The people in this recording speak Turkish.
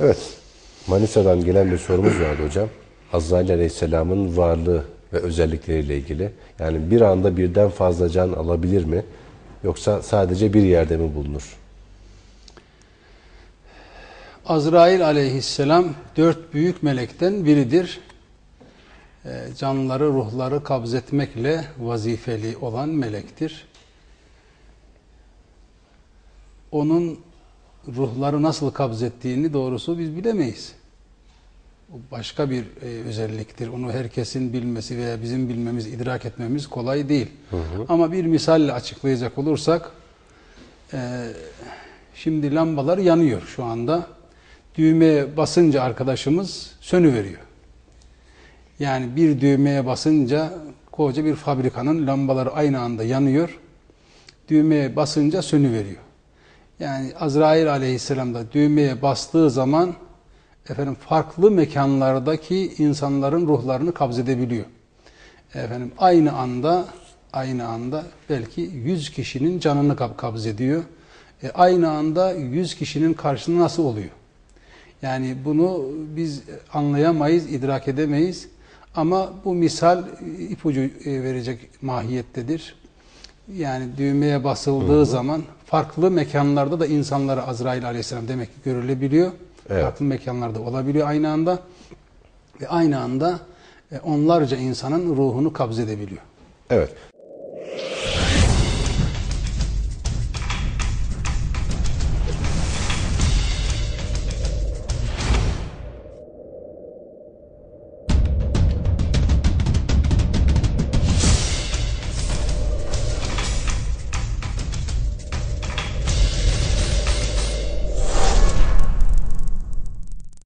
Evet, Manisa'dan gelen bir sorumuz vardı hocam. Azrail Aleyhisselam'ın varlığı ve özellikleriyle ilgili. Yani bir anda birden fazla can alabilir mi? Yoksa sadece bir yerde mi bulunur? Azrail aleyhisselam dört büyük melekten biridir. Ee, Canlıları, ruhları kabzetmekle vazifeli olan melektir. Onun ruhları nasıl kabzettiğini doğrusu biz bilemeyiz. O başka bir e, özelliktir. Onu herkesin bilmesi veya bizim bilmemiz, idrak etmemiz kolay değil. Ama bir misalle açıklayacak olursak, e, şimdi lambalar yanıyor şu anda. Düğmeye basınca arkadaşımız sönüveriyor. Yani bir düğmeye basınca koca bir fabrikanın lambaları aynı anda yanıyor. Düğmeye basınca sönüveriyor. Yani Azrail aleyhisselam da düğmeye bastığı zaman efendim farklı mekanlardaki insanların ruhlarını kabzedebiliyor. Efendim aynı anda aynı anda belki 100 kişinin canını kab- kabzediyor. E, aynı anda 100 kişinin karşısında nasıl oluyor? Yani bunu biz anlayamayız, idrak edemeyiz. Ama bu misal ipucu e, verecek mahiyettedir. Yani düğmeye basıldığı zaman farklı mekanlarda da insanlara Azrail aleyhisselam demek ki görülebiliyor. Evet. Farklı mekanlarda olabiliyor aynı anda. Ve aynı anda e, onlarca insanın ruhunu kabzedebiliyor. Evet.